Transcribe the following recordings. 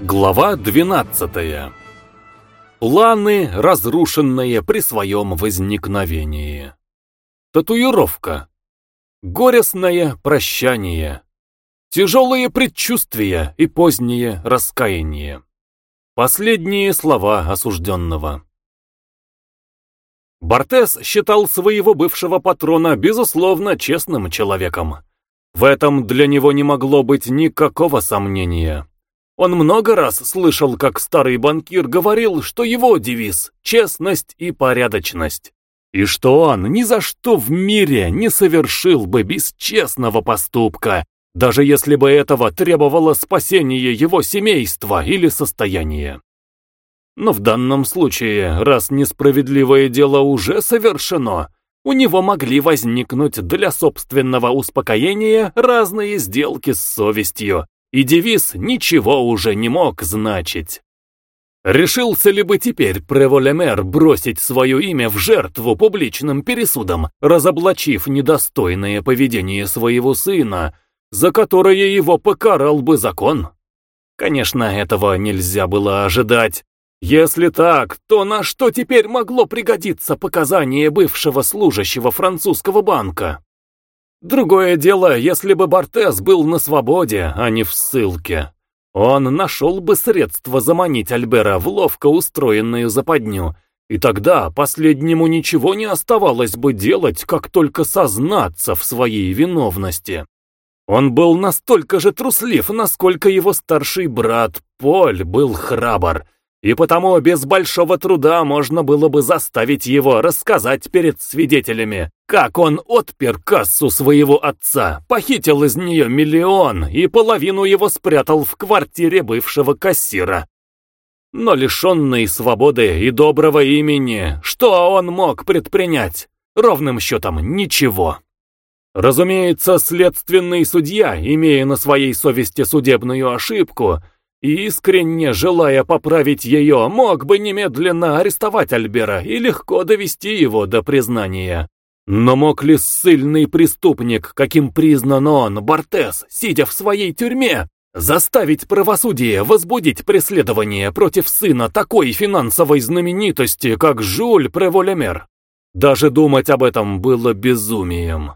Глава 12. Планы, разрушенные при своем возникновении. Татуировка. Горестное прощание. Тяжелые предчувствия и позднее раскаяние. Последние слова осужденного. Бортес считал своего бывшего патрона безусловно честным человеком. В этом для него не могло быть никакого сомнения. Он много раз слышал, как старый банкир говорил, что его девиз — честность и порядочность. И что он ни за что в мире не совершил бы бесчестного поступка, даже если бы этого требовало спасение его семейства или состояния. Но в данном случае, раз несправедливое дело уже совершено, у него могли возникнуть для собственного успокоения разные сделки с совестью, и девиз ничего уже не мог значить. Решился ли бы теперь Преволемер бросить свое имя в жертву публичным пересудом, разоблачив недостойное поведение своего сына, за которое его покарал бы закон? Конечно, этого нельзя было ожидать. Если так, то на что теперь могло пригодиться показание бывшего служащего французского банка? Другое дело, если бы Бортес был на свободе, а не в ссылке. Он нашел бы средства заманить Альбера в ловко устроенную западню, и тогда последнему ничего не оставалось бы делать, как только сознаться в своей виновности. Он был настолько же труслив, насколько его старший брат Поль был храбр, и потому без большого труда можно было бы заставить его рассказать перед свидетелями, как он отпер кассу своего отца, похитил из нее миллион и половину его спрятал в квартире бывшего кассира. Но лишенный свободы и доброго имени, что он мог предпринять? Ровным счетом ничего. Разумеется, следственный судья, имея на своей совести судебную ошибку, искренне желая поправить ее, мог бы немедленно арестовать Альбера и легко довести его до признания. Но мог ли ссыльный преступник, каким признан он, Бортес, сидя в своей тюрьме, заставить правосудие возбудить преследование против сына такой финансовой знаменитости, как Жюль Преволемер? Даже думать об этом было безумием.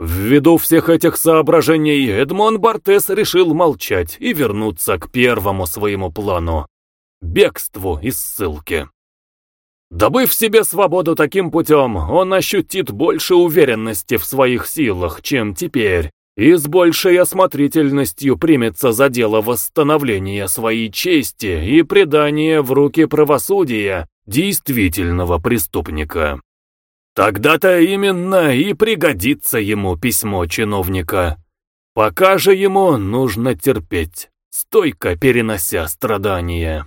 Ввиду всех этих соображений Эдмон Бартес решил молчать и вернуться к первому своему плану — бегству из ссылки. Добыв себе свободу таким путем, он ощутит больше уверенности в своих силах, чем теперь, и с большей осмотрительностью примется за дело восстановления своей чести и предания в руки правосудия действительного преступника. Тогда-то именно и пригодится ему письмо чиновника. Пока же ему нужно терпеть, стойко перенося страдания.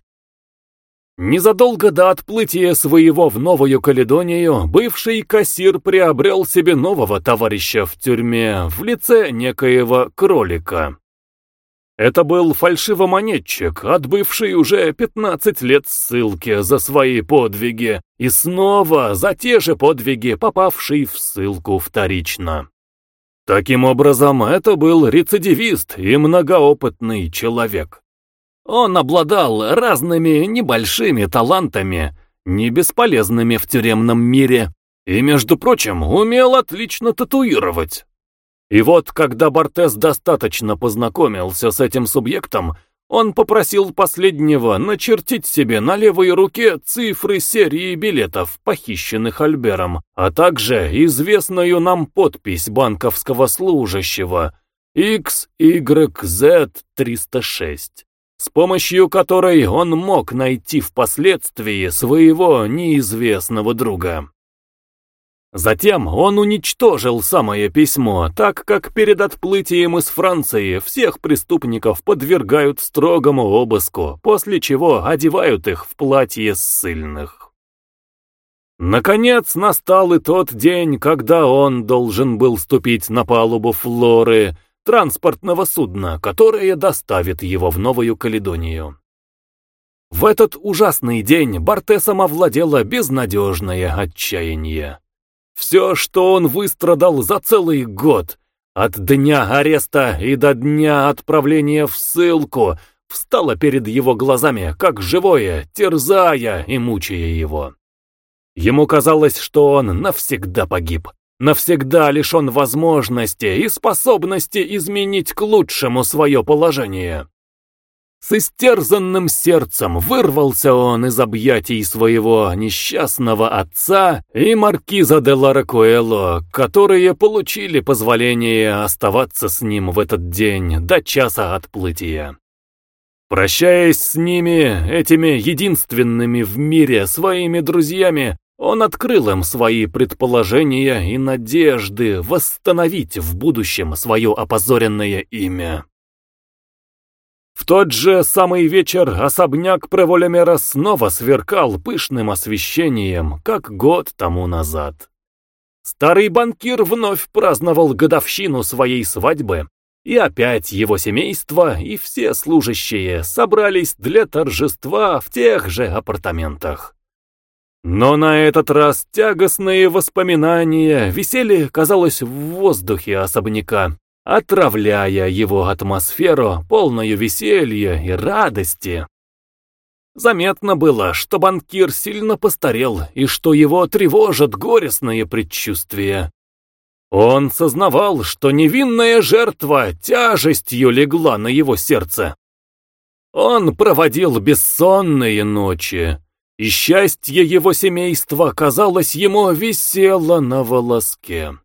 Незадолго до отплытия своего в Новую Каледонию бывший кассир приобрел себе нового товарища в тюрьме в лице некоего кролика. Это был фальшивомонетчик, отбывший уже 15 лет ссылки за свои подвиги, и снова за те же подвиги попавший в ссылку вторично. Таким образом, это был рецидивист и многоопытный человек. Он обладал разными небольшими талантами, не бесполезными в тюремном мире, и, между прочим, умел отлично татуировать. И вот, когда Бортес достаточно познакомился с этим субъектом, он попросил последнего начертить себе на левой руке цифры серии билетов, похищенных Альбером, а также известную нам подпись банковского служащего XYZ306, с помощью которой он мог найти впоследствии своего неизвестного друга. Затем он уничтожил самое письмо, так как перед отплытием из Франции всех преступников подвергают строгому обыску, после чего одевают их в платье ссыльных. Наконец настал и тот день, когда он должен был ступить на палубу Флоры, транспортного судна, которое доставит его в Новую Каледонию. В этот ужасный день Бартесом овладело безнадежное отчаяние. Все, что он выстрадал за целый год, от дня ареста и до дня отправления в ссылку, встало перед его глазами, как живое, терзая и мучая его. Ему казалось, что он навсегда погиб, навсегда лишен возможности и способности изменить к лучшему свое положение. С истерзанным сердцем вырвался он из объятий своего несчастного отца и маркиза де Ларакуэло, которые получили позволение оставаться с ним в этот день до часа отплытия. Прощаясь с ними, этими единственными в мире своими друзьями, он открыл им свои предположения и надежды восстановить в будущем свое опозоренное имя. В тот же самый вечер особняк Преволемера снова сверкал пышным освещением, как год тому назад. Старый банкир вновь праздновал годовщину своей свадьбы, и опять его семейство и все служащие собрались для торжества в тех же апартаментах. Но на этот раз тягостные воспоминания висели, казалось, в воздухе особняка, отравляя его атмосферу, полную веселья и радости. Заметно было, что банкир сильно постарел и что его тревожат горестные предчувствия. Он сознавал, что невинная жертва тяжестью легла на его сердце. Он проводил бессонные ночи, и счастье его семейства, казалось, ему висело на волоске.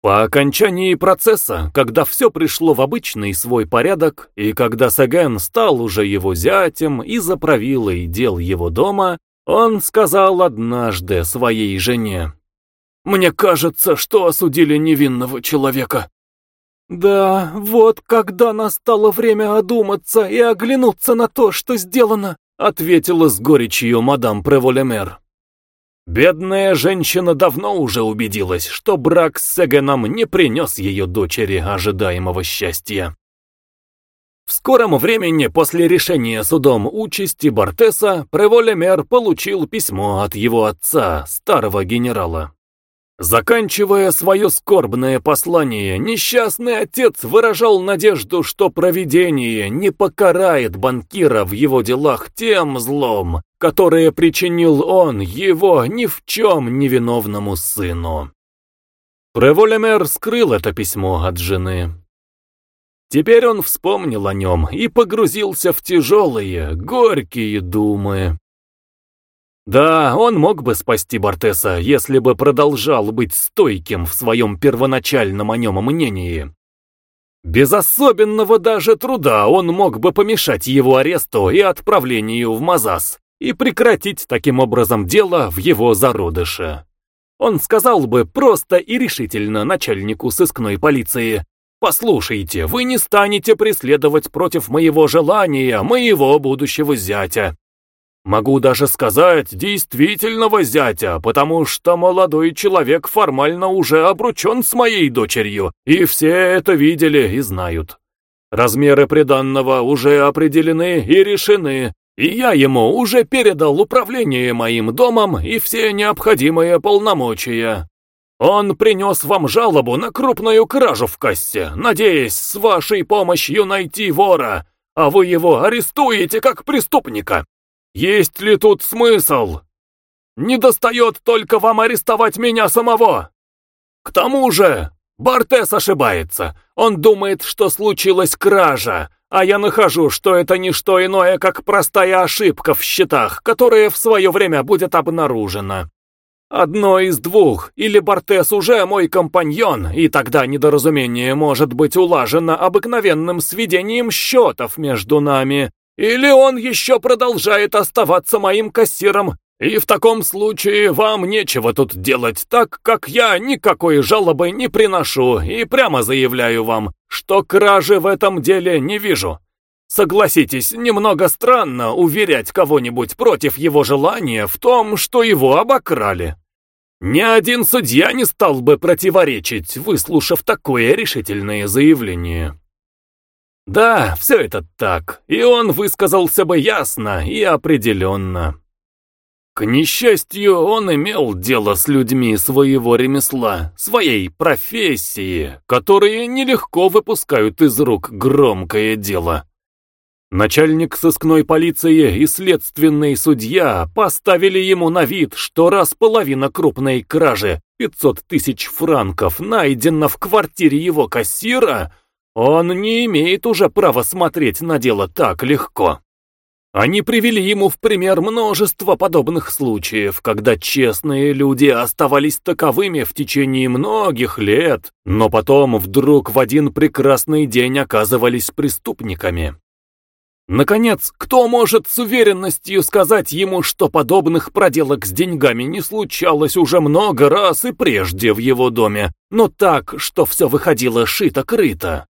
По окончании процесса, когда все пришло в обычный свой порядок, и когда Саген стал уже его зятем и заправилой дел его дома, он сказал однажды своей жене, «Мне кажется, что осудили невинного человека». «Да, вот когда настало время одуматься и оглянуться на то, что сделано», ответила с горечью мадам Преволемер. Бедная женщина давно уже убедилась, что брак с Сегеном не принес ее дочери ожидаемого счастья. В скором времени после решения судом участи Бартеса Преволемер получил письмо от его отца, старого генерала. Заканчивая свое скорбное послание, несчастный отец выражал надежду, что провидение не покарает банкира в его делах тем злом, которое причинил он его ни в чем невиновному сыну. Преволемер скрыл это письмо от жены. Теперь он вспомнил о нем и погрузился в тяжелые, горькие думы. Да, он мог бы спасти Бортеса, если бы продолжал быть стойким в своем первоначальном о нем мнении. Без особенного даже труда он мог бы помешать его аресту и отправлению в Мазас и прекратить таким образом дело в его зародыше. Он сказал бы просто и решительно начальнику сыскной полиции, «Послушайте, вы не станете преследовать против моего желания моего будущего зятя. Могу даже сказать действительного зятя, потому что молодой человек формально уже обручен с моей дочерью, и все это видели и знают. Размеры приданного уже определены и решены, и я ему уже передал управление моим домом и все необходимые полномочия. Он принес вам жалобу на крупную кражу в кассе, надеясь с вашей помощью найти вора, а вы его арестуете как преступника. Есть ли тут смысл? Не достает только вам арестовать меня самого. К тому же, Бартес ошибается. Он думает, что случилась кража, а я нахожу, что это не что иное, как простая ошибка в счетах, которая в свое время будет обнаружена. Одно из двух, или Бартес уже мой компаньон, и тогда недоразумение может быть улажено обыкновенным сведением счетов между нами, или он еще продолжает оставаться моим кассиром, и в таком случае вам нечего тут делать, так как я никакой жалобы не приношу и прямо заявляю вам, что кражи в этом деле не вижу. Согласитесь, немного странно уверять кого-нибудь против его желания в том, что его обокрали. Ни один судья не стал бы противоречить, выслушав такое решительное заявление. Да, все это так, и он высказался бы ясно и определенно. К несчастью, он имел дело с людьми своего ремесла, своей профессии, которые нелегко выпускают из рук громкое дело. Начальник сыскной полиции и следственный судья поставили ему на вид, что раз половина крупной кражи, 500 тысяч франков, найдена в квартире его кассира, он не имеет уже права смотреть на дело так легко. Они привели ему в пример множество подобных случаев, когда честные люди оставались таковыми в течение многих лет, но потом вдруг в один прекрасный день оказывались преступниками. Наконец, кто может с уверенностью сказать ему, что подобных проделок с деньгами не случалось уже много раз и прежде в его доме, но так, что все выходило шито-крыто?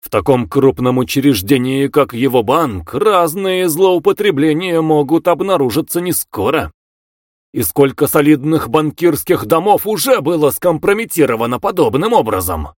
В таком крупном учреждении, как его банк, разные злоупотребления могут обнаружиться не скоро. И сколько солидных банкирских домов уже было скомпрометировано подобным образом?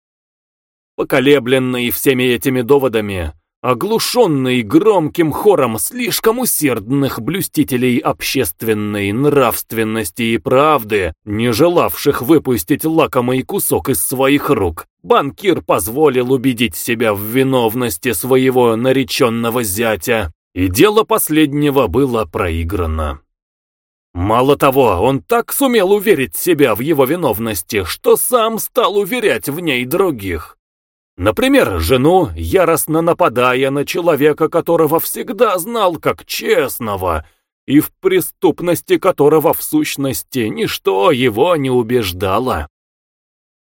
Поколебленный всеми этими доводами, Оглушенный громким хором слишком усердных блюстителей общественной нравственности и правды, не желавших выпустить лакомый кусок из своих рук, банкир позволил убедить себя в виновности своего нареченного зятя, и дело последнего было проиграно. Мало того, он так сумел уверить себя в его виновности, что сам стал уверять в ней других. Например, жену, яростно нападая на человека, которого всегда знал как честного, и в преступности которого в сущности ничто его не убеждало.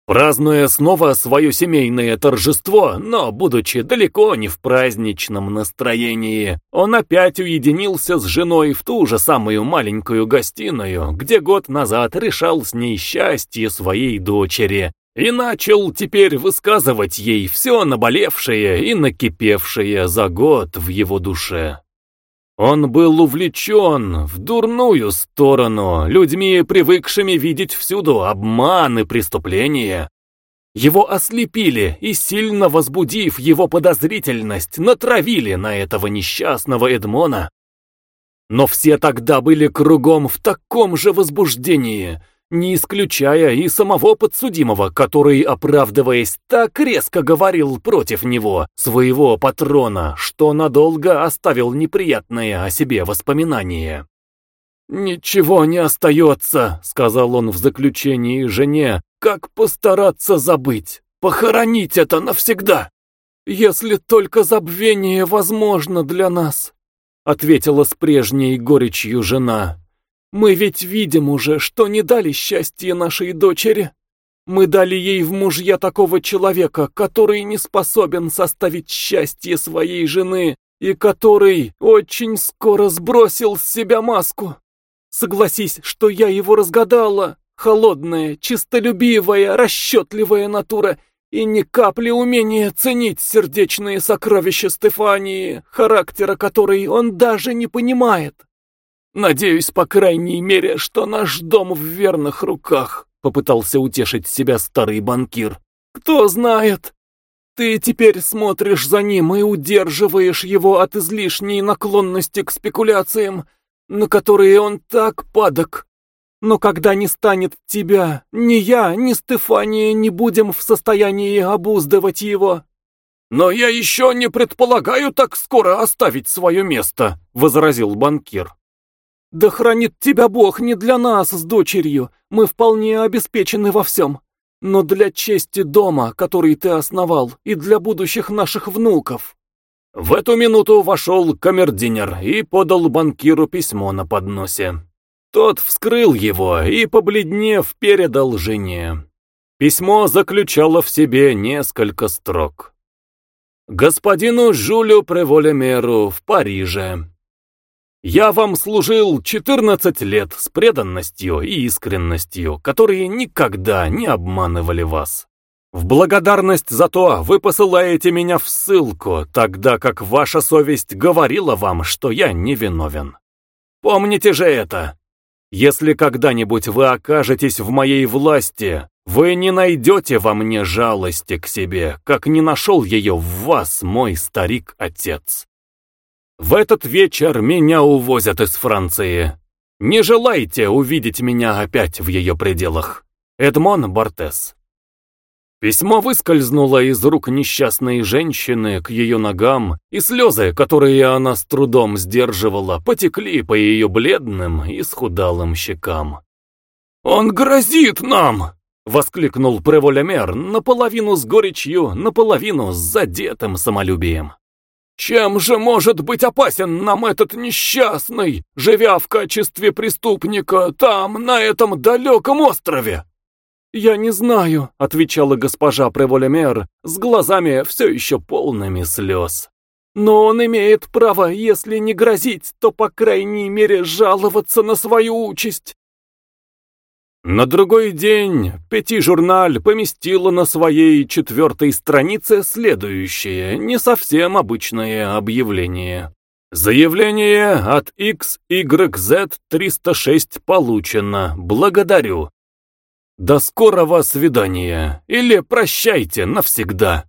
Празднуя снова свое семейное торжество, но будучи далеко не в праздничном настроении, он опять уединился с женой в ту же самую маленькую гостиную, где год назад решал с ней счастье своей дочери, и начал теперь высказывать ей все наболевшее и накипевшее за год в его душе. Он был увлечен в дурную сторону, людьми, привыкшими видеть всюду обман и преступления. Его ослепили и, сильно возбудив его подозрительность, натравили на этого несчастного Эдмона. Но все тогда были кругом в таком же возбуждении, не исключая и самого подсудимого, который, оправдываясь, так резко говорил против него, своего патрона, что надолго оставил неприятные о себе воспоминания. «Ничего не остается», — сказал он в заключении жене, — «как постараться забыть, похоронить это навсегда, если только забвение возможно для нас», — ответила с прежней горечью жена. Мы ведь видим уже, что не дали счастья нашей дочери. Мы дали ей в мужья такого человека, который не способен составить счастье своей жены и который очень скоро сбросил с себя маску. Согласись, что я его разгадала. Холодная, чистолюбивая, расчетливая натура и ни капли умения ценить сердечные сокровища Стефании, характера которой он даже не понимает. Надеюсь, по крайней мере, что наш дом в верных руках, попытался утешить себя старый банкир. Кто знает? Ты теперь смотришь за ним и удерживаешь его от излишней наклонности к спекуляциям, на которые он так падок. Но когда не станет тебя, ни я, ни Стефания не будем в состоянии обуздывать его. Но я еще не предполагаю так скоро оставить свое место, возразил банкир. «Да хранит тебя Бог не для нас с дочерью, мы вполне обеспечены во всем, но для чести дома, который ты основал, и для будущих наших внуков». В эту минуту вошел камердинер и подал банкиру письмо на подносе. Тот вскрыл его и, побледнев, передал жене. Письмо заключало в себе несколько строк. «Господину Жюлю Преволемеру в Париже, я вам служил 14 лет с преданностью и искренностью, которые никогда не обманывали вас. В благодарность за то вы посылаете меня в ссылку, тогда как ваша совесть говорила вам, что я невиновен. Помните же это. Если когда-нибудь вы окажетесь в моей власти, вы не найдете во мне жалости к себе, как не нашел ее в вас мой старик-отец. В этот вечер меня увозят из Франции. Не желайте увидеть меня опять в ее пределах. Эдмон Бортес Письмо выскользнуло из рук несчастной женщины к ее ногам, и слезы, которые она с трудом сдерживала, потекли по ее бледным и схудалым щекам. «Он грозит нам!» — воскликнул Преволемер, наполовину с горечью, наполовину с задетым самолюбием. «Чем же может быть опасен нам этот несчастный, живя в качестве преступника там, на этом далеком острове?» «Я не знаю», — отвечала госпожа Преволемер, с глазами все еще полными слез. «Но он имеет право, если не грозить, то, по крайней мере, жаловаться на свою участь». На другой день Пяти-журналь поместила на своей четвертой странице следующее, не совсем обычное объявление. Заявление от XYZ-306 получено. Благодарю. До скорого свидания или прощайте навсегда.